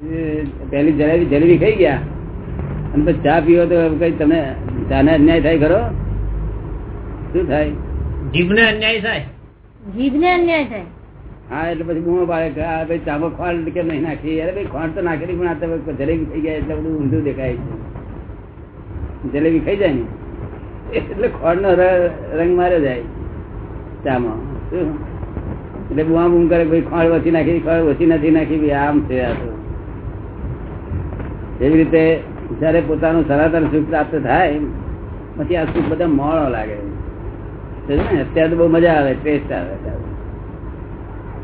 પેલી જલેબી જલેબી ખાઈ ગયા. અને પછી ચા પીવો તો કઈ તમે ચાને અન્યાય થાય ખરો? શું થાય? જીભને અન્યાય થાય? જીભને અન્યાય થાય. હા એટલે પછી બૂમો પાડે કે આ ભાઈ ચામાં ખોંડ કેમ નહીં નાખી? અરે ભાઈ ખોંડ તો નાખેલી પણ આ તો જલેબી થઈ ગયા એટલે બધું ઊંધું દેખાય છે. જલેબી ખાઈ જાય ને? એટલે ખોંડ નો રંગ માર્યો જાય ચામાં. શું? એટલે બુઆ બૂમ કરે ભાઈ ખોંડ વસી નાખી ખોંડ ઓછી નથી નાખી ભાઈ આમ છે આ તો. એવી રીતે જયારે પોતાનું સનાતન સુખ પ્રાપ્ત થાય પછી આ સુખ બધા મોળો લાગે. ને? અત્યારે તો બહુ મજા આવે ટેસ્ટ આવે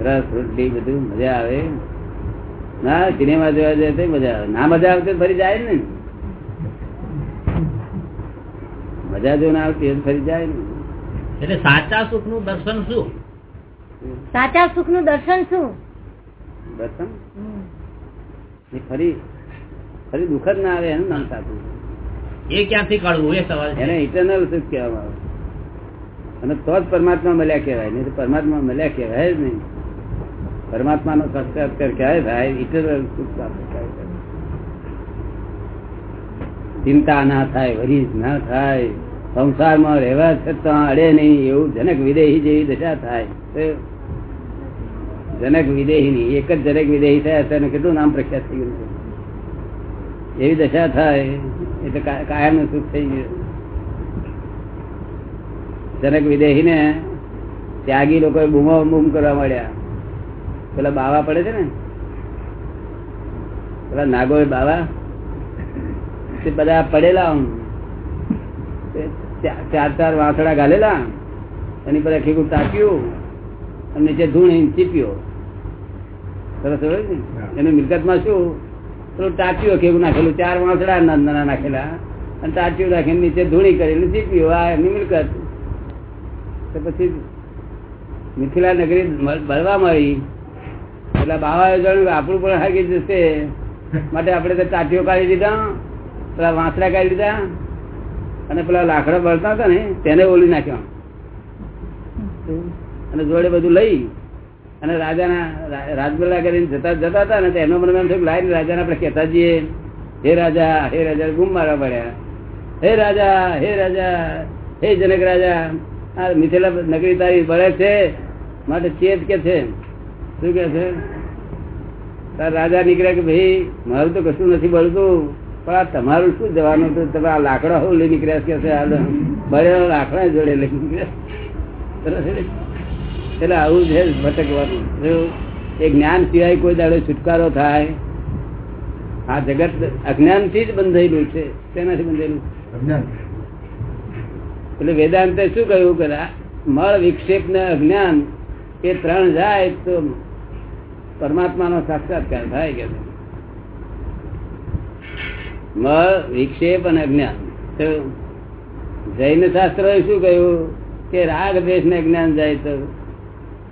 રસ રોટલી બધું મજા આવે. ના સિનેમા જોવા જાય તો મજા આવે. ના મજા આવતી ફરી જાય ને? મજા જો ના આવતી ફરી જાય ને? એટલે સાચા સુખનું દર્શન શું? સાચા સુખનું દર્શન શું? દર્શન? એ ફરી ફરી દુઃખ જ ના આવે એનું નામ સાચું એ ક્યાંથી કાઢવું? એ સવાલ એને ઇટરનલ સુખ કહેવામાં આવે. અને તો જ પરમાત્મા મળ્યા કહેવાય નહીં પરમાત્મા મળ્યા કહેવાય જ નહીં. પરમાત્મા નો સાક્ષાત્કાર ક્યારે થાય? ઇટરનલ સુખ પ્રાપ્ત થાય? ચિંતા ના થાય વરીજ ના થાય સંસારમાં રહેવા છતાં અડે નહીં એવું જનક વિદેહી જેવી દશા થાય. જનક વિદેહી ની એક જ જનક વિદેહી થયા તેને કેટલું નામ પ્રખ્યાત થઈ ગયું છે? એવી દશા થાય એટલે કાયમનું સુખ થઈ ગયું. જનક વિદેહી ને ત્યાગી લોકો બૂમો બૂમ કરવા મળ્યા પેલા બાવા પડે છે ને? પેલા નાગો બાવા. તે બધા પડેલા ચાર- ચાર વાંસડા ગાલેલા. એની પર આખી તાપ્યું અને નીચે ધૂણ ચીપ્યો. સરસ એની મિલકતમાં શું? પેલું ટાંચ્યું કેવું નાખેલું ચાર વાંસડા નાના નાખેલા. અને ટાંચ્યું નાખીને નીચે ધૂણી કરેલી ચીપ્યું આ એમની મિલકત. તો પછી મિથિલા નગરી ભરવા મળી. એટલે બાવાએ જાણ્યું આપણું પણ હાકી જશે. માટે આપણે તો ટાંટીઓ કાઢી દીધા પેલા વાંસડા કાઢી દીધા અને પેલા લાકડા બળતા હતા ને તેને ઓલી નાખ્યા. અને જોડે બધું લઈ અને રાજાના રાજબલા કરીને જતા જતા હતા ને એનો મને એમ થયું કે રાજાને આપણે કહેતા જઈએ. હે રાજા હે રાજા, ગુમ મારવા પડ્યા. હે રાજા હે રાજા, હે જનક રાજા, આ મિથિલા નગરી તારી બળે છે. માટે ચેત કે છે? શું કે છે? તાર રાજા નીકળ્યા કે ભાઈ, મારું તો કશું નથી બળતું. પણ આ તમારું શું જવાનું હતું? તમે આ લાકડા હું લઈ નીકળ્યા કે છે? આ બળેલા લાકડા જોડે લઈ નીકળ્યા? એટલે આવું છે ભટકવાનું. એ જ્ઞાન સિવાય કોઈ દાડો છુટકારો થાય આ જગત અજ્ઞાનથી જ બંધાયેલું છે. તેનાથી બંધાયેલું? એટલે વેદાંતે શું કહ્યું? કે મળ વિક્ષેપ ને અજ્ઞાન એ ત્રણ જાય તો પરમાત્માનો સાક્ષાત્કાર થાય કે મળ વિક્ષેપ અને અજ્ઞાન. જૈન શાસ્ત્ર શું કહ્યું? કે રાગ દેશ ને જ્ઞાન જાય તો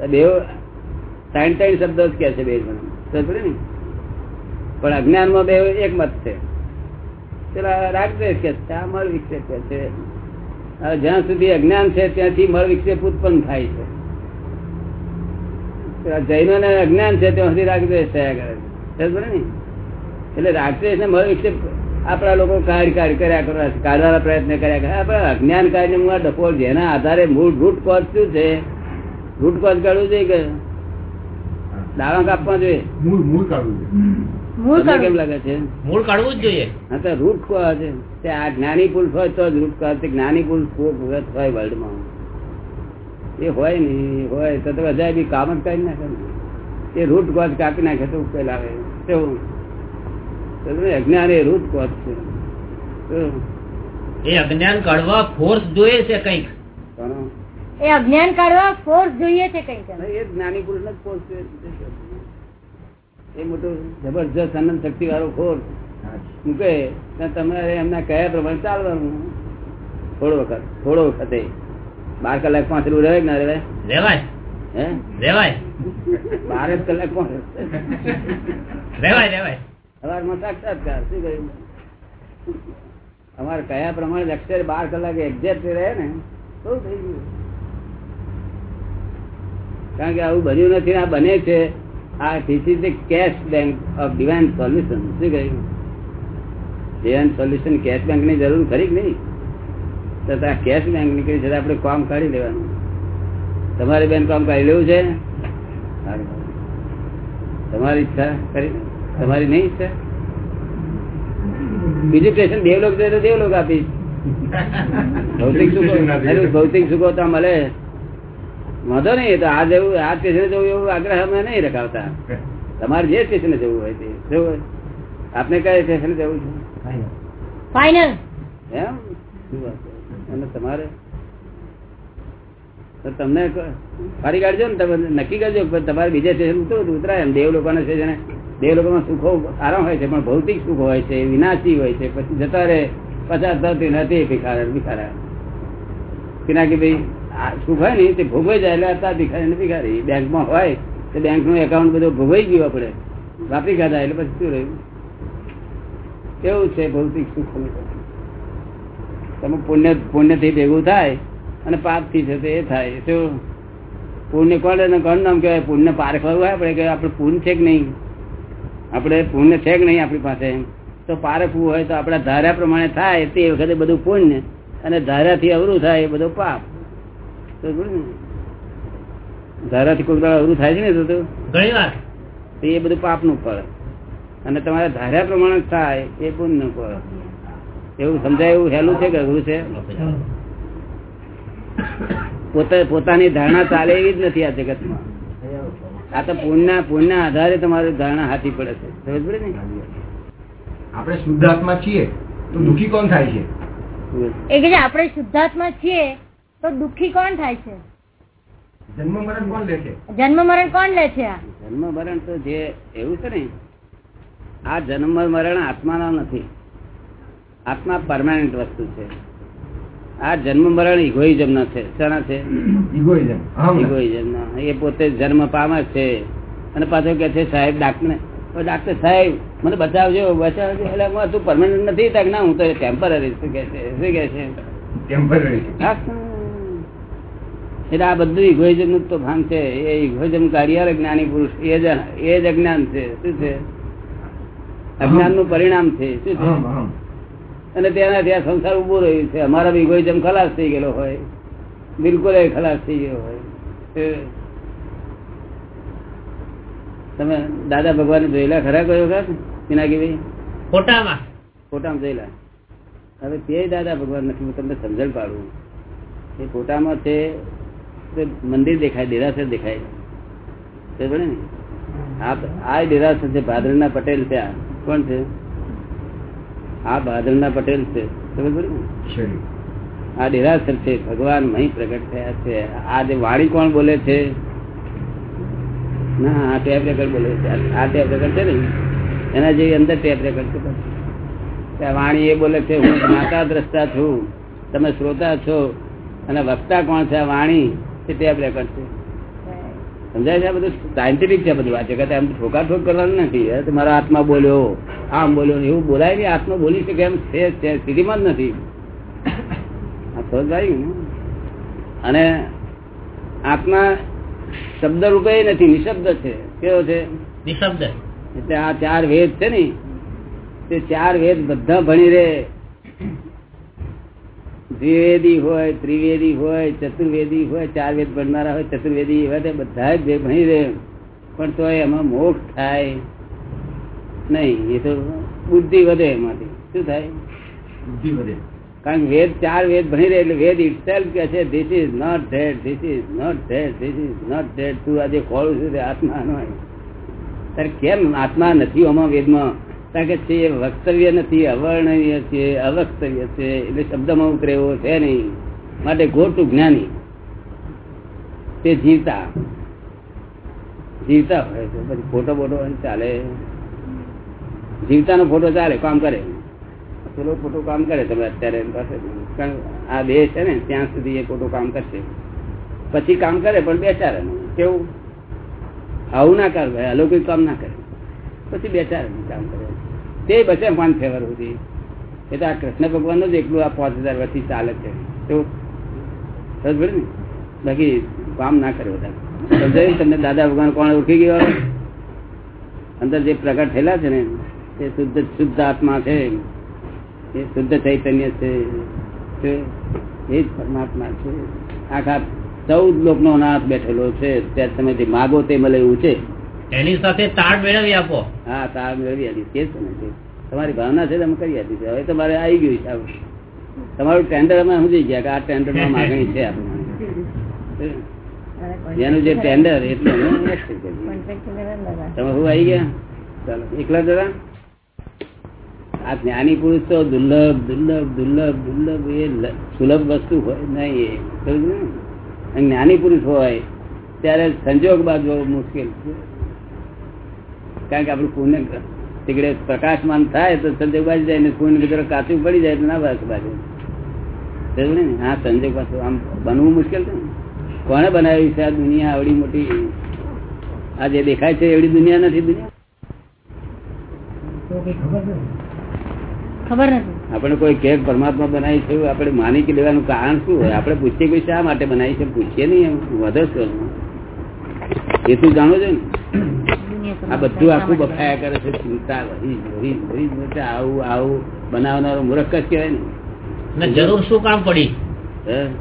બે ત્રણ ત્રણ બે એક મત છે. પેલા રાગ કે આ મળ વિક્ષેપ કે છે. જ્યાં સુધી અજ્ઞાન છે, ત્યાંથી મળ વિક્ષેપ ઉત્પન્ન થાય છે. જૈનો ને અજ્ઞાન છે, ત્યાં સુધી રાગદ્વેષ થયા કરે છે. એટલે રાગદ્વેષ ને મળ વિક્ષેપ આપણા લોકો કાર્ય કાર્ય કર્યા કરવા કાઢવાના પ્રયત્ન કર્યા કરે આપણા અજ્ઞાન કાર્ય હું જેના આધારે મૂળ રૂટ કોઝ શું છે રૂટ કોઝ કાઢવું જોઈએ કે દાવા કાપવા જોઈએ? મૂળ મૂળ કાઢવું મૂળ કેમ લાગે છે? મૂળ કાઢવું જ જોઈએ. હા તો રૂટ કોઝ છે આ જ્ઞાની પુરુષ હોય તો જ રૂટ કોઝ જ્ઞાની પુરુષ ખૂબ હોય વર્લ્ડમાં. એ હોય ને હોય તો તો બધા બી કામ જ કરી નાખે ને. એ રૂટ કોઝ કાપી નાખે તો ઉકેલ આવે. કેવું અજ્ઞાન એ રૂટ કોઝ છે. એ અજ્ઞાન કાઢવા ફોર્સ જોઈએ છે કંઈક? એ અજ્ઞાન કાઢવા ફોર્સ જોઈએ છે કઈ એ જ્ઞાની પુરુષ જ ફોર્સ એ મોટો જબરજસ્ત અનંત શક્તિ વાળો ફોર્સ મૂકે તો તમારે એમના કયા પ્રમાણે ચાલવાનું. થોડો વખત થોડો વખતે. બાર કલાક પાંચ રહે કે ના રહે રેવાય હે? રેવાય બાર જ કલાક કોણ રેવાય રેવાય સવારમાં સાક્ષાત્કાર શું કહ્યું અમારે કયા પ્રમાણે અક્ષર બાર કલાક એક્ઝેક્ટ રહે ને બહુ થઈ ગયું. કારણ કે આવું બન્યું નથી આ બને છે. આ this is the cash bank of divine solution શું કહ્યું? ડિવાઇન સોલ્યુશન કેશ બેંકની જરૂર ખરી કે નહીં? તો આ કેશ બેંક નીકળી છે આપણે કામ કાઢી લેવાનું. તમારે બેન કામ કાઢી લેવું છે? તમારી ઈચ્છા કરી તમારી નહીં ઈચ્છા? બીજું સ્ટેશન દેવલોક તો દેવલોક આપીશ. ભૌતિક સુખો ભૌતિક સુખો તો મળે. વાંધો નહીં એ તો આ જવું આ સ્ટેશને જવું એવું આગ્રહ અમે નહીં રખાવતા. તમારે જે સ્ટેશને જવું હોય તે જવું આપને કયા સ્ટેશને જવું છે? ફાઈનલ એમ? અને તમારે? તમને ફરી કાઢજો ને તમે નક્કી કરજો તમારે બીજા સ્ટેશન ઉતરવું ઉતરાય એમ. દેવ લોકોના સ્ટેશને દેવ લોકોમાં સુખો આરામ હોય છે પણ ભૌતિક સુખ હોય છે વિનાશી હોય છે. પછી જતા રહે પચાસ ધરતી નથી ભિખારા ભિખારા. કે કે ભાઈ? આ સુખ હોય ને, તે ભોગવાઈ જાય એટલે અત્યારે ભિખારી ને ભિખારી. બેંકમાં હોય, તો બેંકનું એકાઉન્ટ બધું ભોગવાઈ ગયું આપણે. વાપરી ખાધા એટલે પછી શું રહ્યું? કેવું છે ભૌતિક સુખ તમે પુણ્ય, પુણ્યથી ભેગું થાય અને પાપથી છે તે એ થાય. તો પુણ્ય કોણ એને કોણ નામ કહેવાય? પુણ્ય પારખવું હોય આપણે, કે આપણે પુણ્ય છે કે નહીં? આપણે પુણ્ય છે કે નહીં આપણી પાસે? તો પારખવું હોય તો આપણા ધાર્યા પ્રમાણે થાય તે વખતે બધું પુણ્ય અને ધાર્યાથી અવરું થાય એ બધું પાપ? ધારાથી કોઈ દાડો અવરું થાય છે ને તો તો? ઘણી વાર. એ બધું પાપનું ફળ. અને તમારા ધાર્યા પ્રમાણે થાય એ પુણ્યનું ફળ. એવું સમજાય એવું હેલું છે કે અઘરું છે? પોતે પોતાની ધારણા ચાલે એવી જ નથી આ જગતમાં. આ તો પુણ્ય પુણ્ય આધારે તમારી ધારણા હાથી પડે છે. સમજ પડે ને? આપણે શુદ્ધાત્મા છીએ તો દુઃખી કોણ થાય છે? એ કે છે આપણે શુદ્ધાત્મા છીએ તો દુઃખી કોણ થાય છે? જન્મ મરણ કોણ લે છે? જન્મ મરણ કોણ લે છે? જન્મ મરણ તો જે એવું છે ને આ જન્મ મરણ આત્માનો નથી. આત્મા પરમાનન્ટ વસ્તુ છે. આ જન્મ મરણ ઇગોઇઝમ નો છે. શાના છે? ઇગોઇઝમ ઇગોઇઝમ એ પોતે જન્મ પામે છે. અને પાછો કે છે સાહેબ ડાક્ટર ડાક્ટર સાહેબ મને બચાવજો બચાવજો. એટલે હું તું પરમાનન્ટ નથી. તાક ના હું તો ટેમ્પરરી શું કે છે? શું કે છે? ટેમ્પરરી હા. એટલે આ બધું ઇગોઇઝમનું તો ભાન છે. એ ઇગોઇઝમ કાર્યર જ્ઞાની પુરુષ એ જ એ જ અજ્ઞાન છે. શું છે? અજ્ઞાનનું પરિણામ છે. શું છે? અને તેના ત્યાં સંસાર ઊભો રહ્યું છે. અમારા ઇગોઇઝમ ખલાસ થઈ ગયેલો હોય. બિલકુલ એ ખલાસ થઈ ગયો હોય. તમે દાદા ભગવાન જોયેલા ખરા કયો ખરા પિનાકી ભાઈ ફોટામાં. ફોટામાં જોયેલા. હવે તે દાદા ભગવાન નથી હું તમને સમજણ પાડું. એ ફોટામાં છે તે મંદિર દેખાય દેરાસર દેખાય. ને? આ દેરાસર છે ભાદરના પટેલ છે આ. કોણ છે? આ ભાદરના પટેલ છે. ખબર પડી આ દેરાસર છે ભગવાન મહી પ્રગટ થયા છે. આ જે વાણી કોણ બોલે છે? ના આ ટેપ રેકર્ડ બોલે છે. આ- આ ટેપ રેકર્ડ છે ને? એના જેવી અંદર ટેપ રેકર્ડ છે વાણી એ બોલે છે હું માતા દ્રષ્ટા છું તમે શ્રોતા છો અને વક્તા કોણ છે વાણી? તે ટેપ રેકોર્ડ છે સમજાય છે બધું? સાયન્ટિફિક છે બધું આ જગત એમ ઠોકા ઠોક કરવાનું નથી. તમારા આત્મા બોલ્યો. આમ બોલ્યો એવું બોલાય નહીં. આત્મા બોલી શકે એમ છે સ્થિતિમાં જ નથી. આ સમજ આવી ને અને આત્મા શબ્દ રૂપે નથી નિશબ્દ છે. કેવો છે? નિશબ્દ. એટલે આ ચાર વેદ છે ને તે ચાર વેદ બધા ભણી રે. દ્વિવેદી હોય ત્રિવેદી હોય ચતુર્વેદી હોય ચાર વેદ ભણનારા હોય ચતુર્વેદી એવા તે બધા જ ભણી રહે પણ તો એમાં મોક્ષ થાય નહીં. એ તો બુદ્ધિ વધે એમાંથી. શું થાય? બુદ્ધિ વધે. કારણ કે વેદ ચાર વેદ ભણી રહે એટલે વેદ ઇટ કે છે this is not that this is not that this is not that તું આજે ખોળું છું તે આત્મા નો ત્યારે કેમ આત્મા નથી આમાં વેદમાં? કારણ કે તે વક્તવ્ય નથી અવર્ણનીય છે, અવક્તવ્ય છે, એટલે શબ્દમાં ઉતરે એવો છે નહીં. માટે ગોટું જ્ઞાની. તે જીવતા. જીવતા હોય છે પછી ફોટો બોટો ચાલે. જીવતાનો ફોટો ચાલે, કામ કરે. પેલો ફોટો કામ કરે તમે અત્યારે એમ પાસે. કારણ આ બે છે ને, ત્યાં સુધી એ ખોટું કામ કરશે. પછી કામ કરે, પણ બેચારે. કેવું? આવું ના કરે અલૌકિક કામ ના કરે. પછી બેચારે કામ કરે. તે બસે વન ફેવર સુધી. એ આ કૃષ્ણ ભગવાન જ એકલું આ પાંચ હજાર વર્ષથી ચાલે છે. તો ને? બાકી કામ ના કરે બધા. સમજાયું તમને? દાદા ભગવાન કોણ ઓળખી ગયો અંદર જે પ્રગટ થયેલા છે ને તે શુદ્ધ શુદ્ધ આત્મા છે. એ શુદ્ધ ચૈતન્ય છે. એ જ પરમાત્મા છે. આખા ચૌદ લોકનો નાથ બેઠેલો છે. ત્યાં તમે જે માગો તે મળે એવું છે. એની સાથે તાળ મેળવી આપો. હા તાળ મેળવી આપી તે. તમારી ભાવના છે તમે કરી આપી હવે તમારે આવી ગયું હિસાબ તમારું ટેન્ડર અમે સમજી ગયા કે આ ટેન્ડરમાં માગણી છે આપણે એનું જે ટેન્ડર એટલું. તમે શું આવી ગયા? ચાલો એકલા જરા? આ જ્ઞાની પુરુષ તો દુર્લભ દુર્લભ દુર્લભ દુર્લભ એ સુલભ વસ્તુ હોય નહીં એ. જ્ઞાની પુરુષ હોય ત્યારે સંજોગ બાદ જોવું મુશ્કેલ છે. કારણ કે આપણું પુણ્ય તીકડે પ્રકાશમાન થાય તો સંજોગ બાજુ જાય ને પુણ્ય મિત્રો કાચું પડી જાય તો ના બાજુ બાજુ ને? હા સંજોગ પાછું આમ બનવું મુશ્કેલ છે કોને બનાવી છે આ દુનિયા આવડી મોટી? આ જે દેખાય છે એવડી દુનિયા નથી દુનિયા? ખબર નથી. આપણે કોઈ કે પરમાત્મા બનાવી છે આપણે માની કે લેવાનું કારણ શું હોય? આપણે પૂછીએ કે શા માટે બનાવી છે? પૂછીએ નહીં એમ. એ તું જાણો છો ને? આ બધું આખું બફાયા કરે છે ચિંતા આવું આવું બનાવનારો મૂર્ખ જ કહેવાય ને. ને જરૂર શું કામ પડી?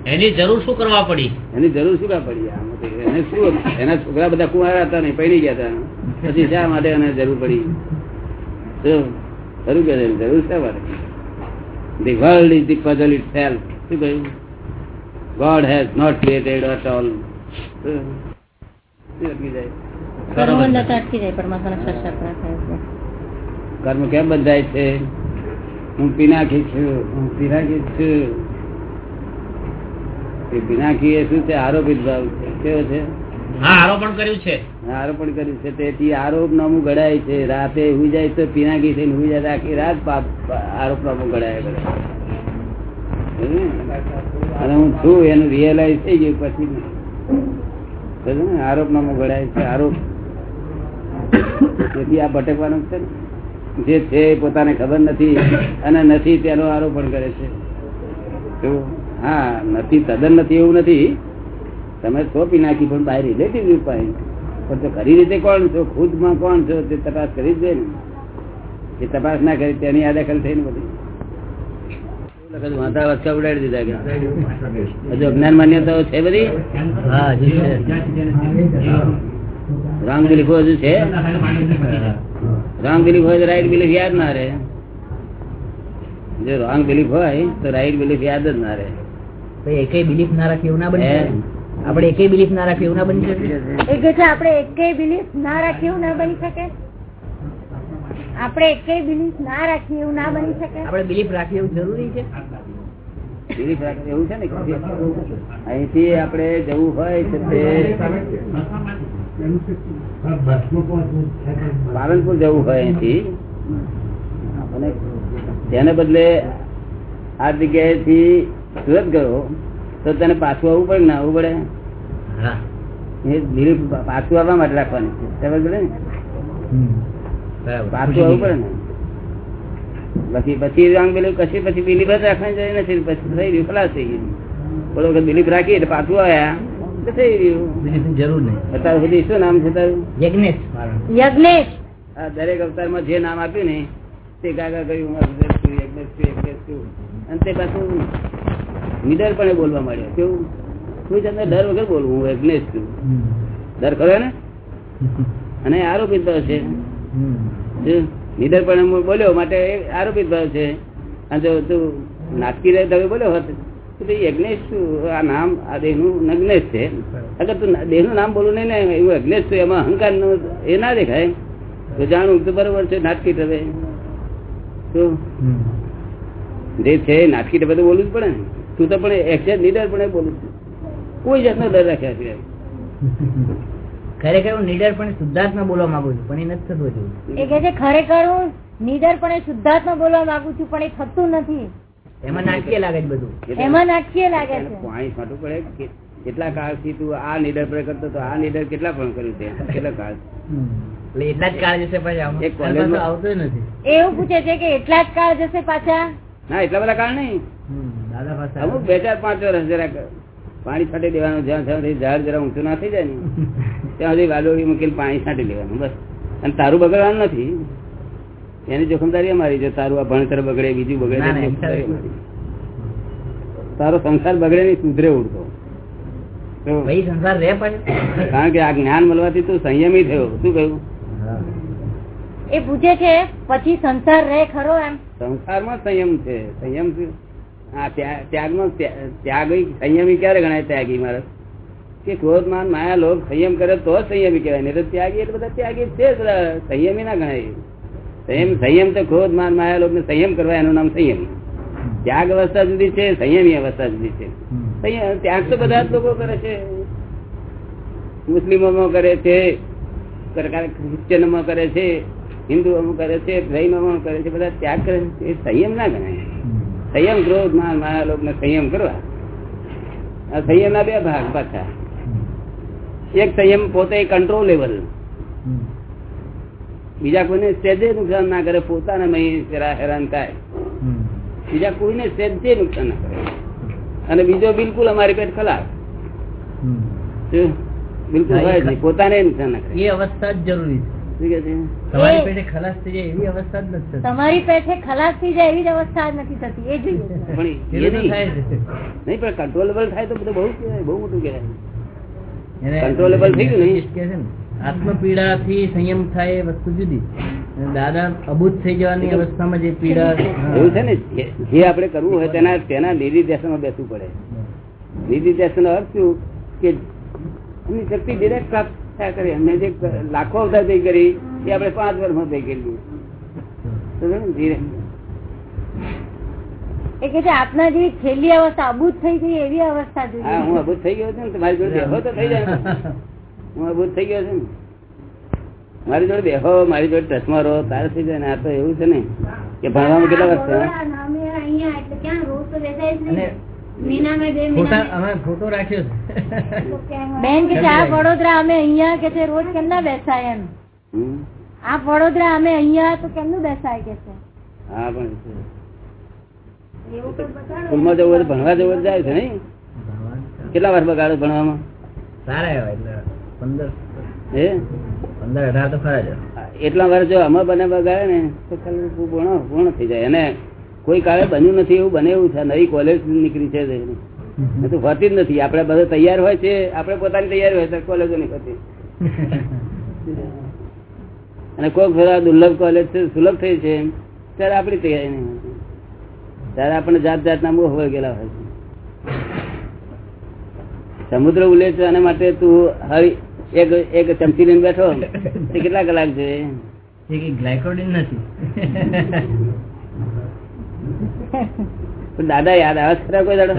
એની જરૂર શું કરવા પડી? એની જરૂર શું કા પડી? એને શું એના છોકરા બધા કુંવારા હતા નહીં પડી ગયા હતા. પછી શા માટે એને જરૂર પડી? ખરું કે? જરૂર શા માટે? The world is the puzzle itself શું કહ્યું? God has not created at all જાય? કર્મ કેમ બંધાય છે? હું પિનાકી છું હું પિનાકી છું. એ પિનાકી એ શું છે? આરોપિત ભાવ છે. કેવો છે? આરોપણ કર્યું છે. આરોપણ કર્યું છે. તેથી આરોપ નામું ઘડાય છે. રાતે હુઈ જાય તો પિનાકી થઈને હુઈ જાય આખી રાત પાપ આરોપ નામું ઘડાય અને હું છું એનું રિયલાઇઝ થઈ ગયું પછી? આરોપ નામું ઘડાય છે. આરોપ તેથી આ ભટકવાનું છે જે છે પોતાને ખબર નથી અને નથી તેનો આરોપણ કરે છે. હા નથી તદ્દન નથી એવું નથી. તમે છો નાખી પણ બાય રિલેટિવ વ્યૂ પણ તો ખરી રીતે કોણ છો? ખુદમાં કોણ છો? તે તપાસ કરી જ દે ને. એ તપાસ ના કરી તેની આ દખલ થઈને બધી. વાંધા વચ્ચે ઉડાડી દીધા કે. હજુ અજ્ઞાન માન્યતાઓ છે બધી? રોંગ બિલીફો હજુ છે. રોંગ બિલીફ હોય તો રાઈટ બિલીફ યાદ ના રહે. જો રોંગ બિલીફ હોય તો રાઈટ બિલીફ યાદ જ ના રહે. એક બિલીફ ના રાખી એવું ના બને આપડે એક બિલીફ ના રાખી એવું ના બની શકે એ છે આપણે એક બિલીફ ના રાખીએ એવું ના બની શકે? આપણે એક બિલીફ ના રાખીએ એવું ના બની શકે? આપણે બિલીફ રાખી એવું જરૂરી છે? બિલીફ રાખે એવું છે ને અહીંથી આપણે જવું હોય તો તે પાલનપુર જવું હોય અહીંથી. તેને બદલે આ જગ્યાએથી સુરત ગયો તો તને પાછું આવવું પડે ને આવવું પડે? પાછું આવવા માટે રાખવાની પડે ને પાછું આવવું પડે ને. પછી પછી રંગ બિલીફ કશી પછી બિલીફ જ રાખવાની જરૂર નથી પછી થઈ ગયું ખલાસ થઈ ગયું. બોલો વખત બિલીફ રાખી એટલે પાછું આવ્યા. ગયું જરૂર નહીં. અત્યાર સુધી શું નામ છે તારું? યજ્ઞેશ યજ્ઞેશ. દરેક અવતારમાં જે નામ આપ્યું ને તે ગાગા કર્યું યજ્ઞેશ છું, યજ્ઞેશ છું. અને તે પાછું નિડરપણે બોલવા માંડ્યો. કેવું? કોઈ જાતનો ડર વગર બોલવું હું યજ્ઞેશ છું. ડર ખરો ને અને આરોપિત ભાવ છે. નિડરપણે બોલ્યો માટે આરોપિત ભાવ છે. અને જો તું નાટકી રહે તમે બોલ્યો હોત. યજ્ઞેશ આ નામ આ દેહનું નગ્નેશ છે. અગર તું દેહનું નામ બોલું નહીં ને એવું યજ્ઞેશ છું એમાં અહંકાર એ ના દેખાય. તો જાણું તો બરોબર છે નાટકી હવે તો જે છે નાટકી નાટકી તો બોલવું જ પડે ને. તું તો પણ એક્ઝેક્ટ નિડરપણે બોલું છું. કોઈ જાતનો ડર રાખ્યા છે ખરેખર હું નીડર પણ શુદ્ધાર્થમાં બોલવા માંગુ છું પણ એ નથી થતું એ કે છે ખરેખર હું નિડરપણે શુદ્ધાત્મા બોલવા માંગુ છું પણ એ થતું નથી. એમાં નાટકીય લાગે છે બધું. એમાં નાટકીય લાગે છે. પાણી છાંટવું પડે કેટલા કાળથી તું આ નીડર પર કરતો તો આ નીડર કેટલા પણ કર્યું તે? કેટલા કાળ? એટલા જ કાળ જશે પછી આવતું નથી. એવું પૂછે છે કે એટલા જ કાળ જશે પાછા? ના એટલા બધા કાળ નહીં. અમુક બે ચાર પાંચ વર્ષ જરાક પાણી છાંટી દેવાનું જ્યાં જ્યાં સુધી ઝાડ જરા ઊંચું ના થઈ જાય ને ત્યાં સુધી વાદળી મૂકીને પાણી છાંટી દેવાનું બસ. અને તારું બગડવાનું નથી. એની જોખમદારી અમારી છે. તારું આ ભણતર બગડે બીજું બગડે. તારો સંસાર બગડે નહીં સુધરે ઉડતો. તો ભાઈ સંસાર રે પાછો કારણ કે આ જ્ઞાન મળવાથી તું સંયમી થયો. શું કહ્યું? એ પૂછે છે પછી સંસાર રહે ખરો એમ? સંસારમાં સંયમ છે. સંયમ શું? આ ત્યા- ત્યાગમાં ત્યાગી સંયમી ક્યારે ગણાય ત્યાગી મારે કે ક્રોધ માન માયા લોક સંયમ કરે તો જ સંયમી કહેવાય. નહીં તો ત્યાગી એટલે બધા ત્યાગી છે સંયમી ના ગણાય. સંયમ સંયમ તો ક્રોધ માન માયા લોક ને સંયમ કરવા એનું નામ સંયમ. ત્યાગ અવસ્થા જુદી છે સંયમી અવસ્થા જુદી છે. સંયમ ત્યાગ તો બધા જ લોકો કરે છે. મુસ્લિમોમાં કરે છે ક્રિશ્ચનોમાં કરે છે હિન્દુઓમાં કરે છે જૈનોમાં કરે છે બધા ત્યાગ કરે છે. એ સંયમ ના ગણાય. સંયમ ક્રોધ માન માયા લોક ને સંયમ કરવા. આ સંયમ ના બે ભાગ પાછા. એક સંયમ પોતે કંટ્રોલેબલ બીજા કોઈને સહેજે નુકસાન ના કરે પોતાને હેરાન થાય. બીજા કોઈને સહેજે નુકસાન ના કરે. અને બીજો બિલકુલ અમારી પેટ ખલાસ. બિલકુલ હોય નહીં. પોતાને નુકસાન ના કરે. એ અવસ્થા જ જરૂરી છે. શું કે છે? તમારી પેટે ખલાસ થઈ જાય એવી અવસ્થા જ નથી તમારી પેટે ખલાસ થઈ જાય એવી જ અવસ્થા જ નથી થતી. એ જોઈએ. નહીં. નહીં પણ કંટ્રોલેબલ થાય તો બધું બહુ બહુ મોટું કહેવાય. એને થઈ ગયું ને? કે થી સંયમ થાય એ વસ્તુ જુદી. દાદા અબૂત થઈ જવાની અવસ્થામાં જે પીડા એવું છે ને જે- આપણે કરવું હોય તેના તેના નિધિધ્યાસનમાં બેસવું પડે. નિર્દેશન અર્થ શું? કે એમની શક્તિ ડિરેક્ટ પ્રાપ્ત થયા કરે. અમે જે લાખો અવતાર થઈ કરી એ આપણે પાંચ વર્ષમાં થઈ ગયેલી એ કે છે આપના જે છેલ્લી અવસ્થા અબૂત થઈ ગઈ એવી અવસ્થા હા જોઈએ હું અભૂત થઈ ગયો છું ને તમારી જોડે તો થઈ જાય. હું અભૂત થઈ ગયો છું ને. મારી જોડે બેહો મારી જોડે ચશ્મા રહો તારે થઈ જાય ને આ તો એવું છે ને કે ભણવામાં કેટલા વર્ષ થયા અને ફોટા અમે ફોટો રાખ્યો છે. બેન કે છે આ વડોદરા અમે અહીંયા કે છે રોજ કેમના બેસાય એમ? હમ? આ વડોદરા અમે અહીંયા તો કેમનું બેસાય કે છે? હા પણ છે. સ્કૂલમાં જવું હોય તો ભણવા જવું જાય છે કેટલા વર્ષ બગાડો ભણવામાં? સારા એવા એટલે. પંદર અઢાર તો ખરા જ. એટલા વાર જો અમે બને બગાડે ને તો ખાલી પૂર્ણ પૂર્ણ થઈ જાય. અને કોઈ કાળે બન્યું નથી એવું બને એવું છે. નવી કોલેજ નીકળી છે તો હોતી જ નથી. આપણે બધા તૈયાર હોય છે. આપણે પોતાની તૈયારી હોય તો કોલેજો ની હોતી. અને કોઈક ફેરા દુર્લભ કોલેજ છે સુલભ થઈ છે ત્યારે આપણી તૈયારી નહીં હોતી. ત્યારે આપણે જાત જાતના મોહ વળગેલા હોય છે. સમુદ્ર ઉલે છે અને માટે તું હવે એક એક ચમચી લઈને બેઠો. તે કેટલા કલાક જોઈએ ગ્લાયકોડિન નથી. દાદા યાદ આવે છે ખરા કોઈ દાદા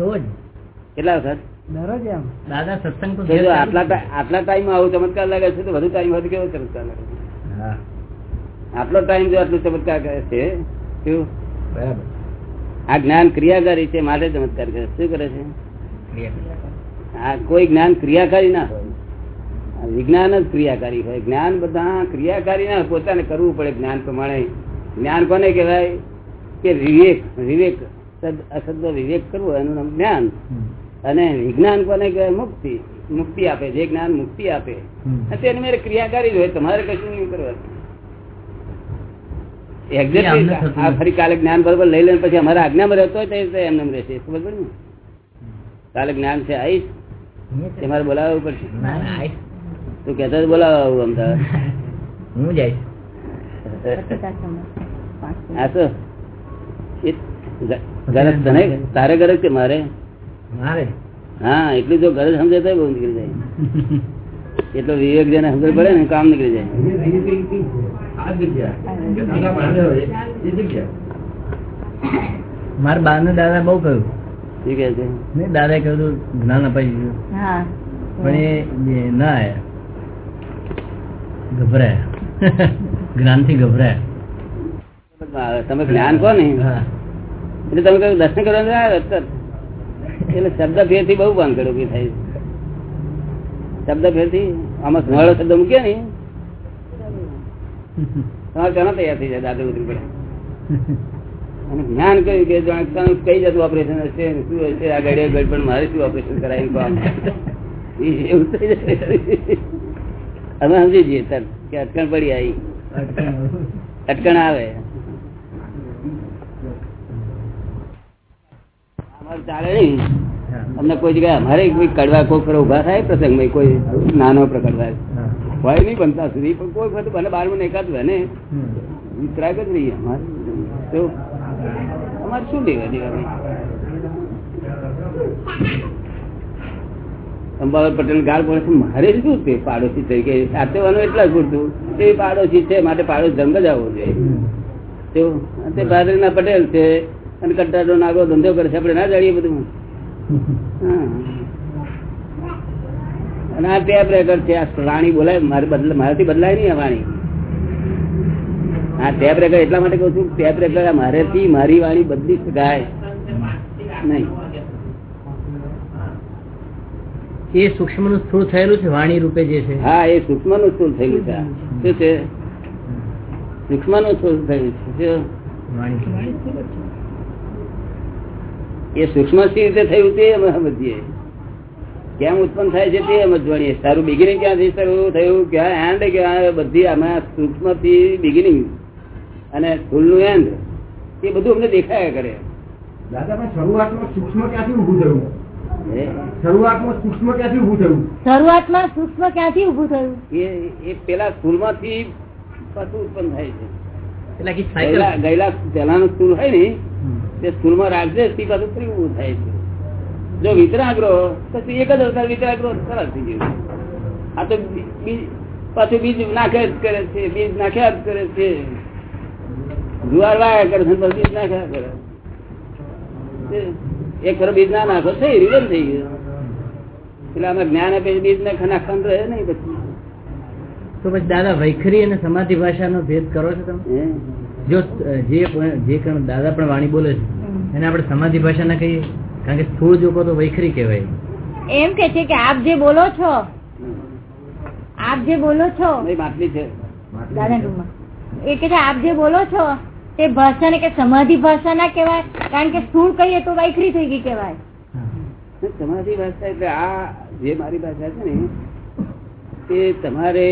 રોજ. કેટલા વખત? દાદા સત્સંગ તો આટલા આટલા ટાઈમ આવું ચમત્કાર લાગે છે તો વધુ ટાઈમ તો કેવો ચમત્કાર લાગે હા. આટલો ટાઈમ જો આટલું ચમત્કાર કરે છે બરાબર. આ જ્ઞાન ક્રિયાકારી છે માટે ચમત્કાર કરે શું કરે છે? આ કોઈ જ્ઞાન ક્રિયાકારી ના હોય. વિજ્ઞાન જ ક્રિયાકારી હોય. જ્ઞાન બધા ક્રિયાકારી ના પોતાને કરવું પડે જ્ઞાન પ્રમાણે. જ્ઞાન કોને કહેવાય? કે વિવેક. વિવેક અશબ્દ વિવેક કરવો એનું નામ જ્ઞાન. અને વિજ્ઞાન કોને કહેવાય? મુક્તિ. મુક્તિ આપે. જે જ્ઞાન મુક્તિ આપે. તેની મેરે ક્રિયાકારી જ હોય. તમારે કશું નહીં કરવાનું. એ અમને Exactly. થતું આ ફરી કાલે જ્ઞાન બરોબર લઈ લે પછી અમારા આજ્ઞામાં રહેતો હોય તો એમને એમ રહેશે. ખબર પડી ને? કાલે જ્ઞાન છે આવીશ તે મારે બોલાવવું પડશે. તું કેતા બોલાવવા આવું અમદાવાદ. હું જાય આ તો ગરજ તને તારે ગરજ છે મારે? મારે? હા એટલી જો ગરજ સમજાય તો બહુ નીકળી જાય. એટલો વિવેક જેને સમજ પડે ને કામ નીકળી જાય. મારા બા ને દાદા બહુ કહ્યું. શું કહે છે? ને દાદાએ કહ્યું જ્ઞાન અપાઈ દીધું પણ એ ના ગભરાયા. જ્ઞાનથી ગભરાયા તમે જ્ઞાન કહો ને. એટલે તમે કહ્યું દર્શન કરવા એટલે શબ્દ ફેરથી બહુ ભાંગડ કે થાય. શબ્દ ફેરથી આમાં સુવાળો શબ્દ મૂક્યો ને. તમારે ઘણા તૈયાર થઈ જાય દાદા ઉતરી પડે અને જ્ઞાન કહ્યું કે જાણે કઈ જતું ઓપરેશન હશે શું હશે આ ઘડીએ ઘડી પણ મારે શું ઓપરેશન કરાવી એવું થઈ જાય. અમે સમજી જઈએ તરત કે અટકણ પડી આવી અટકણ આવે. અમારે ચાલે નહીં. અમને કોઈ જગ્યાએ અમારે કોઈ કડવા કોઈ ખરો ઊભા થાય પ્રસંગમાં, કોઈ નાનો પ્રકડવા હોય નહીં બનતા સુધી, પણ કોઈ વખત બને બારમાં એકાદ બને. વિતરાગ જ નહીં અમારે. અમારે શું લેવા દેવા ભાઈ? અંબાલાલ પટેલ ગાળ પડે છે. મારે શું તે પાડોશી તરીકે? સાચવવાનું એટલા પૂરતું તે પાડોશી છે, માટે પાડોશ જંગ જ આવવો જોઈએ. તો ભાદરના પટેલ છે અને કંટાળો, નાગો, ધંધો કરે છે. આપણે ના જાણીએ બધું. અને આ ટેપ રેકર્ડ છે. આ રાણી બોલાય, મારે બદલા મારાથી બદલાય નહીં આ વાણી. આ ટેપ રેકર્ડ એટલા માટે કહું છું ટેપ રેકર્ડ મારેથી મારી વાણી બદલી શકાય નહીં. એ સૂક્ષ્મનું સ્થૂળ થયેલું છે વાણી રૂપે જે છે? હા એ સૂક્ષ્મનું સ્થૂળ થયેલું છે. શું છે? સૂક્ષ્મનું સ્થૂળ થયેલું છે. એ સૂક્ષ્મ સી રીતે થયું તે સમજીએ. કેમ ઉત્પન્ન થાય છે તે સમજવાની સારું બિગિનિંગ ક્યાંથી શરૂ થયું? ક્યાં એન્ડ ક્યાં બધી આમાં સૂક્ષ્મથી બિગિનિંગ અને સ્થૂળનું એન્ડ. એ બધું અમને દેખાયા કરે. દાદા શરૂઆતમાં સૂક્ષ્મ ક્યાંથી ઊભું થયું? શરૂઆતમાં સૂક્ષ્મ ક્યાંથી ઊભું થયું? શરૂઆતમાં સૂક્ષ્મ ક્યાંથી ઉભું થયું? એ એ પેલા સ્થૂળ પાછું ઉત્પન્ન થાય છે. ગયેલા પહેલાનું સ્થૂળ હોય ને તે સ્થૂળમાં રાખજે તે પાછું ફરી ઊભું થાય છે. જો વિતરાગ્રહ પછી એક જ અવતાર વિતરાગ્રહ સરસ થઈ ગયું આ તો પાછું બીજ નાખે જ કરે છે બીજ નાખ્યા જ કરે છે. જુવાર વાયા કરે છે બીજ નાખ્યા કરે. એક ખરો બીજ ના નાખો થઈ રિવન થઈ ગયું. એટલે અમે જ્ઞાન આપે બીજ નાખ નાખવાનું રહે નહીં પછી. તો પછી દાદા વૈખરી અને સમાધિ ભાષાનો ભેદ કરો છો તમે? જો જે જે દાદા પણ વાણી બોલે છે એને આપણે સમાધિ ભાષા ના કહીએ? કારણ કે સ્થૂળ જોકો તો વૈખરી કહેવાય. એમ કે છે કે આપ જે બોલો છો આપ જે બોલો છો નહીં, માટલી છે. દાદા એ કે આપ જે બોલો છો તે ભાષા કે સમાધિ ભાષા ના કહેવાય કારણ કે સ્થૂળ કહીએ તો વાયખરી થઈ ગઈ કહેવાય. સમાધિ ભાષા એટલે આ જે મારી ભાષા છે ને તે તમારે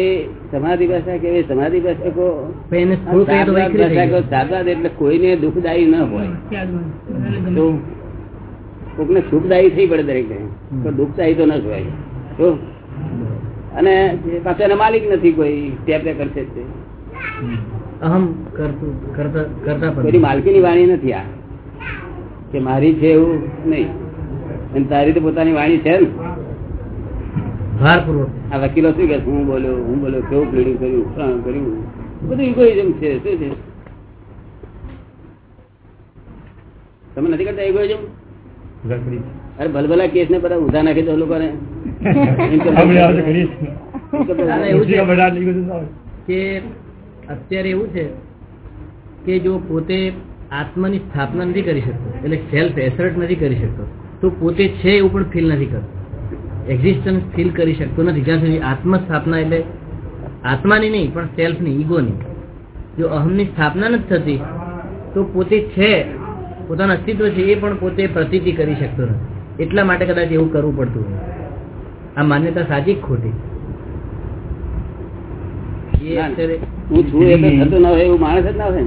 સમાધિ ભાષા કેવી સમાધિ ભાષા એટલે કોઈને દુઃખદાયી ન હોય. તો કોકને સુખદાયી થઈ પડે દરેક તો દુઃખદાયી તો ન જ હોય. તો અને જે પાછો એના માલિક નથી કોઈ ટેપ કરશે તે. અહમ કરતું પણ માલકીની વાણી નથી આ. કે મારી છે એવું નહીં. અને તારી તો પોતાની વાણી છે ને ભારપૂર્વક. આ વકીલો શું કે હું બોલ્યો હું બોલ્યો કેવું પ્લેડિંગ કર્યું શું કર્યું? બધું ઇગોઇઝમ છે. શું છે? તમે નથી કરતા ઇગોઇઝમ અરે ભલભલા કેસ ને બધા ઊંધા નાખી દો લોકોને. એવું છે કે અત્યારે એવું છે કે જો પોતે આત્માની સ્થાપના નથી કરી શકતો એટલે સેલ્ફ એસર્ટ નથી કરી શકતો તો પોતે છે એવું પણ ફીલ નથી કરતો. એક્ઝિસ્ટન્સ ફીલ કરી શકતો નથી. જ્યાં સુધી આત્મ સ્થાપના એટલે આત્માની નહીં પણ સેલ્ફની ઈગોની. જો અહમની સ્થાપના નથી થતી તો પોતે છે પોતાનું અસ્તિત્વ છે એ પણ પોતે પ્રતીતિ કરી શકતો નથી. એટલા માટે કદાચ એવું કરવું પડતું હોય. આ માન્યતા સાચી ખોટી? એ અત્યારે હું છું એ તો થતું ના હોય એવું માણસ જ ના હોય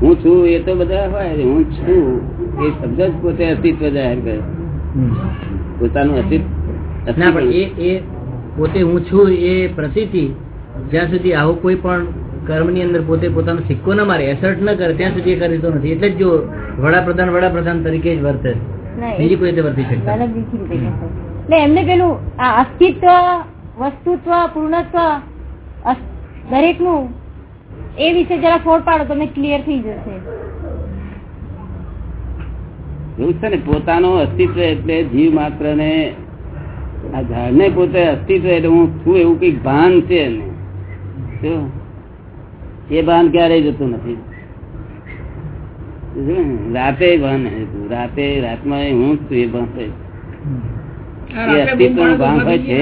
હું છું એ તો બધા હોય હું છું એ શબ્દ જ પોતે અસ્તિત્વ જાહેર કરે. પોતાનું અસ્તિત્વ ના પણ એ એ પોતે હું છું એ પ્રતીતિ જ્યાં સુધી આવું કોઈ પણ કર્મની અંદર પોતે પોતાનો સિક્કો ના મારે એસર્ટ ન કરે ત્યાં સુધી કરી તો નથી. એટલે જ જો વડાપ્રધાન વડાપ્રધાન તરીકે જ વર્તે. છે. બીજી કોઈ રીતે વર્તી શકતા એમને પેલું અસ્તિત્વ વસ્તુત્વ પૂર્ણત્વ દરેકનું એ વિશે જરા ફોડ પાડો તમે ક્લિયર થઈ જશે. એવું છે ને પોતાનું અસ્તિત્વ એટલે જીવ માત્ર ને આ ઝાડને પોતે અસ્તિત્વ એટલે હું છું એવું કંઈક ભાન છે એ ભાન ક્યારેય જતું નથી. રાતે ભાન હતું રાતે રાતમાં એ હું જ છું એ ભાન થાય એ અસ્તિત્વનું ભાન હોય છે.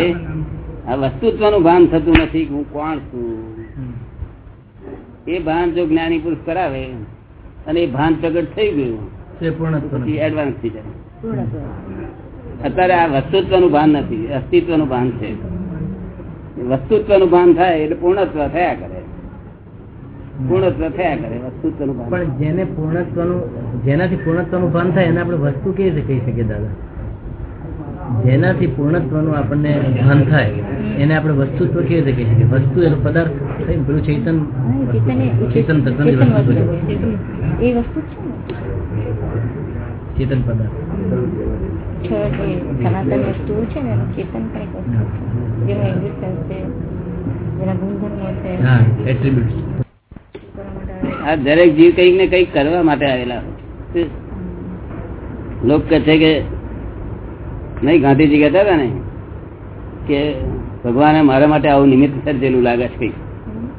આ વસ્તુત્વનું ભાન થતું નથી હું કોણ છું. એ ભાન જો જ્ઞાની પુરુષ કરાવે અને એ ભાન પ્રગટ થઈ ગયું પૂર્ણત્વ. એડવાન્સ થઈ જાય. અત્યારે આ વસ્તુત્વનું ભાન નથી અસ્તિત્વનું ભાન છે. વસ્તુત્વનું ભાન થાય એટલે પૂર્ણત્વ થયા કરે. પૂર્ણત્વ થયા કરે વસ્તુત્વનું ભાન. પણ જેને પૂર્ણત્વનું જેનાથી પૂર્ણત્વનું ભાન થાય એને આપણે વસ્તુ કેવી રીતે કહી શકીએ દાદા? જેનાથી પૂર્ણત્વનું આપણને ભાન થાય એને આપણે વસ્તુત્વ કેવી રીતે કહી શકીએ વસ્તુ એનો પદાર્થ થઈ પેલું ચેતન ચેતન ચેતન તત્વની વસ્તુ પદાર્થ. સનાતન વસ્તુઓ છે ને ચેતન પણ વસ્તુ છે. એક્ઝિસ્ટન્સ છે જેના ગુણધર્મો છે. હા એટ્રીબ્યુટ્સ કરવા માટે આવે. આ દરેક જીવ કંઈક ને કંઈક કરવા માટે આવેલા લોક કહે છે કે નહીં ગાંધીજી કહેતા હતા ને કે ભગવાને મારા માટે આવું નિમિત્ત સર્જેલું લાગે છે.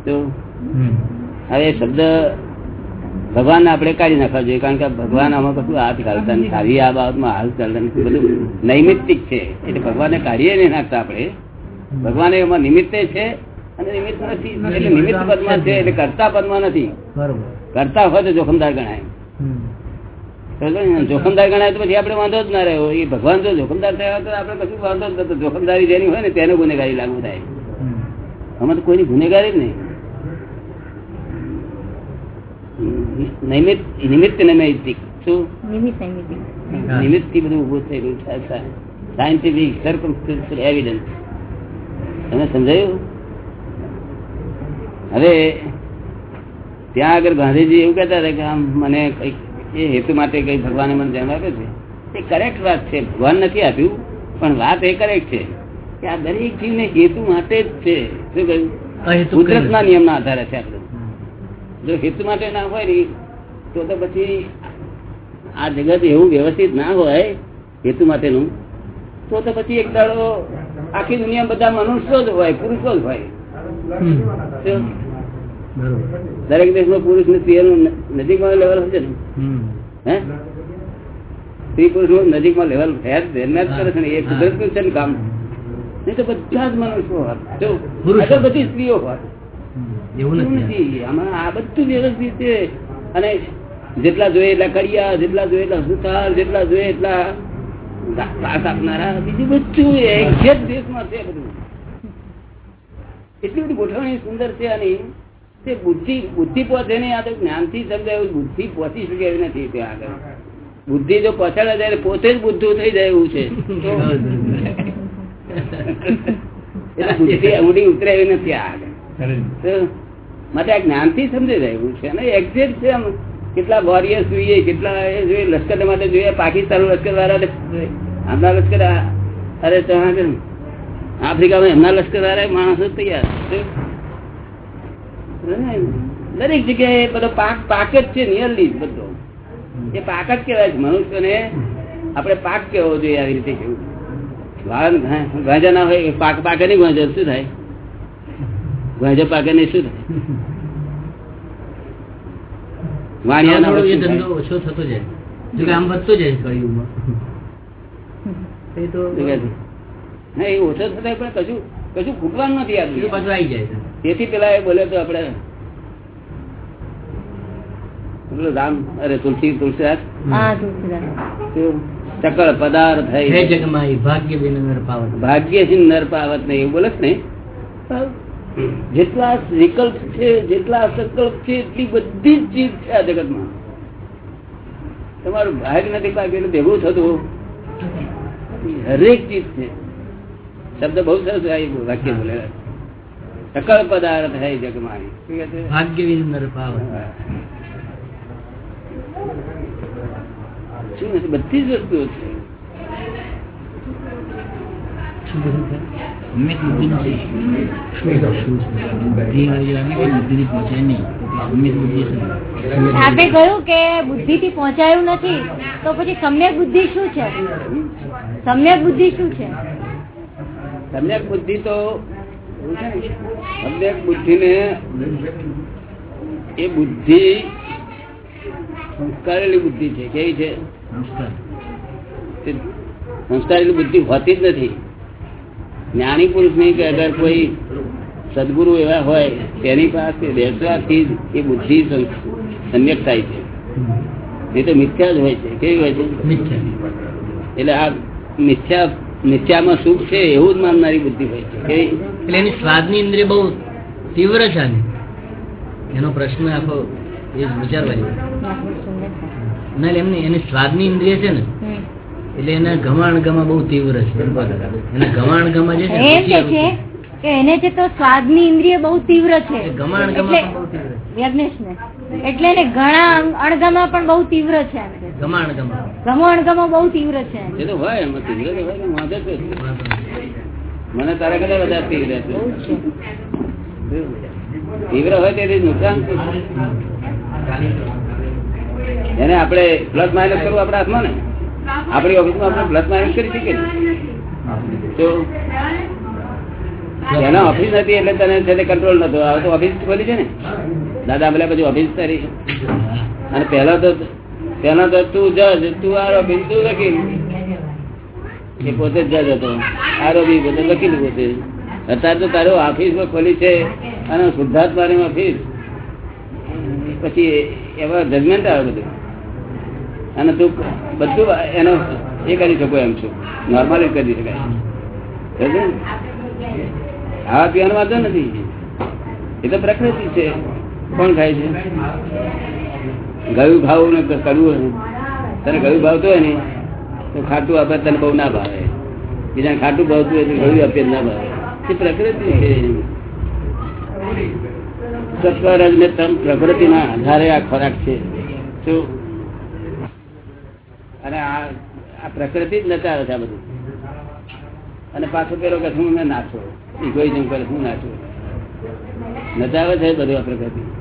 તો હવે શબ્દ ભગવાનને આપણે કાઢી નાખવા જોઈએ કારણ કે ભગવાન આમાં કશું હાથ ઘાલતા નથી. આવી આ બાબતમાં હાથ ઘાલતા નથી. બધું નૈમિત્તિક છે. એટલે ભગવાનને કાઢીએ નહીં નાખતા આપણે. ભગવાન એમાં નિમિત્તે છે અને નિમિત્ત નથી. એટલે નિમિત્ત પદમાં છે એટલે કરતા પદમાં નથી. કરતા હોય તો જોખમદાર ગણાય. ને? જોખમદાર ગણાય તો પછી આપણે વાંધો જ ના રહ્યો. એ ભગવાન જો જોખમદાર થયા તો આપણે કશું વાંધો જ નતો જોખમદારી જેની હોય ને તેને ગુનેગારી લાગુ થાય. હમ. અમે તો કોઈની ગુનેગારી જ નહીં. નિમિત્ત નિમિત્ત નૈમિત્તિક. શું? નિમિત્તથી બધું ઉભું થયેલું છે. સાયન્ટિફિક સર્કમસ્ટન્શિયલ એવિડન્સ તમે સમજાયું? હવે ત્યાં આગળ ગાંધીજી એવું કહેતા હતા કે આમ મને કંઈક એ હેતુ માટે કઈ ભગવાને મને જન્મ આપ્યો છે? એ કરેક્ટ વાત છે. ભગવાન નથી આપ્યું પણ વાત એ કરેક્ટ છે કે આ દરેક જીવને હેતુ માટે જ છે. શું કહ્યું? કુદરતના. નિયમના આધારે છે આપણે જો હેતુ માટે ના હોય ને તો તો પછી આ જગત એવું વ્યવસ્થિત ના હોય હેતુ માટેનું તો તો પછી એક દાડો આખી દુનિયા બધા મનુષ્યો જ હોય પુરુષો જ હોય. દરેક દેશમાં પુરુષ ને સ્ત્રીઓનું નજીકમાં લેવલ હશે ને સ્ત્રી પુરુષનું નજીકમાં લેવલ થયા જ કરે છે ને એ કુદરતનું છે ને કામ. નહીં તો બધા જ મનુષ્યો હોય બધી સ્ત્રીઓ હોય એવું નથી. આમાં આ બધું વ્યવસ્થિત છે. અને જેટલા જોઈએ એટલા કડિયા જેટલા જોઈએ એટલા સુથાર જેટલા જોઈએ એટલા ઘાસ આપનારા બીજું બધું એક દેશમાં છે બધું. એટલી બધી ગોઠવણી સુંદર છે આની. તે બુદ્ધિ બુદ્ધિ પહોંચે નહીં, આ તો જ્ઞાનથી સમજાય બુદ્ધિ પહોંચી શકે નથી ત્યાં આગળ. બુદ્ધિ જો પહોંચાડે ત્યારે પોતે જ બુદ્ધું થઈ જાય એવું છે. બુદ્ધિ છે. કેટલા વોરિયર્સ જોઈએ, કેટલા એ જોઈએ, લશ્કર માટે જોઈએ પાકિસ્તાન લશ્કર વાળા આપણા લશ્કર અરે આગળ આફ્રિકામાં એમના લશ્કર વાળા માણસો તૈયાર. દરેક જગ્યાએ બધો પાક પાક જ છે નિયરલી બધો. એ પાક જ કહેવાય છે. મનુષ્યને આપણે પાક કેવો જોઈએ આવી રીતે કેવું. વાળ ગાંજા ના હોય પાક પાકે નહીં ગાંજા શું થાય? ગાંજા પાકે નહીં શું થાય? વાણિયા ના હોય ધંધો ઓછો થતો જાય. જો કે આમ વધતો જાય કળિયુગમાં એ તો ઓછો થતા પણ કશું કશું ફૂટવાનું નથી એ આ તો પાછું આવી જાય છે. તેથી પેલા એ બોલ્યો તો આપણે રામ અરે તુલસી તુલસીદાસ ચકળ પદાર્થ થઈ જગમાઈ ભાગ્ય ભાગ્યહીન નર પાવત. નહીં એવું બોલે ને? જેટલા વિકલ્પ છે જેટલા સંકલ્પ છે એટલી બધી જ ચીજ છે આ જગતમાં. તમારું ભાગ નથી પાકેલું ભેગું થતું. હરેક ચીજ છે. શબ્દ બહુ સરસ આ વાક્ય બોલેલા સકળ પદાર્થ હૈ જગમાં શું ભાગ્ય વિનર ભાવ શું નથી બધી જ વસ્તુઓ છે બુદ્ધિ બુદ્ધિ નહીં આપે કહ્યું કે બુદ્ધિ થી પહોંચાયું નથી તો પછી સમ્યક બુદ્ધિ શું છે? સમ્યક બુદ્ધિ શું છે? સમ્યક બુદ્ધિ તો ને, સમ્યક બુદ્ધિ ને એ બુદ્ધિ સંસ્કારેલી બુદ્ધિ છે. કેવી છે? સંસ્કારેલી બુદ્ધિ હોતી જ નથી. જ્ઞાની પુરુષ નહીં કે અગર કોઈ સદગુરુ એવા હોય તેની પાસે બેસવાથી જ એ બુદ્ધિ સં- સમ્યક થાય છે. નહીં તો મિથ્યા જ હોય છે. કેવી હોય છે? મિથ્યા. એટલે આ મિથ્યા મિથ્યામાં સુખ છે એવું જ માનનારી બુદ્ધિ હોય છે. એટલે એની સ્વાદની ઇન્દ્રિય બહુ તીવ્ર છે એનો પ્રશ્ન આખો એ જ વિચારવા ના એટલે એમની એની સ્વાદની ઇન્દ્રિય છે ને એટલે એના ગમાણ ગમા બહુ તીવ્ર છે. એના ગમાણ ગમા જે છે કે એને જે તો સ્વાદની ઇન્દ્રિય બહુ તીવ્ર છે. ગમાણ ગમા એટલે બહુ તીવ્ર એટલે એને ઘણા અણ- અણગમા પણ બહુ તીવ્ર છે. ગમાણ ગમો બહુ તીવ્ર છે. એ તો હોય એમાં તીવ્ર તો હોય વાંધો શું? મને તારા કરતા વધારે તીવ્ર છે? તીવ્ર હોય તેથી નુકસાન એને આપણે પ્લસ માઇનસ કરવું આપણા હાથમાં ને? આપણી ઓફિસમાં આપણે પ્લસ માઇનસ કરી શકીએ. એના ઓફિસ નથી એટલે તને છે કંટ્રોલ નતો. હવે તો ઓફિસ ખોલી છે ને? દાદા બોલ્યા પછી ઓફિસ તારી અને પહેલા તો પહેલા તો તું જજ, તું આરોપી, તું વકીલ. એ પોતે જજ હતો. આરોપી પોતે વકીલ પોતે. અત્યારે તો તારો ઓફિસ ખોલી છે અને શુદ્ધાત્માની ઓફિસ પછી એવા જજમેન્ટ આવે બધું. અને તું બધું એનો એ કરી શકો એમ છું. નોર્મલી કરી શકાય. ખાવા પીવાનો વાંધો નથી. એ તો પ્રકૃતિ છે. કોણ ખાય છે? ગયું ભાવું ને કરવું તને ગયું ભાવતું હોય ને, તો ખાટું આપે તને બહુ ના ભાવે. બીજાને ખાટું ભાવતું હોય તો ગયું આપે ના ભાવે. એ પ્રકૃતિ છે. સત્વરજ ને તમ પ્રકૃતિના આધારે આ ખોરાક છે. શું અને આ આ પ્રકૃતિ જ નચાવે છે આ બધું. અને પાછો પેલો કે હું નાચો. ઇગોઇઝમ કરે હું નાચો. નચાવે છે બધું આ પ્રકૃતિ.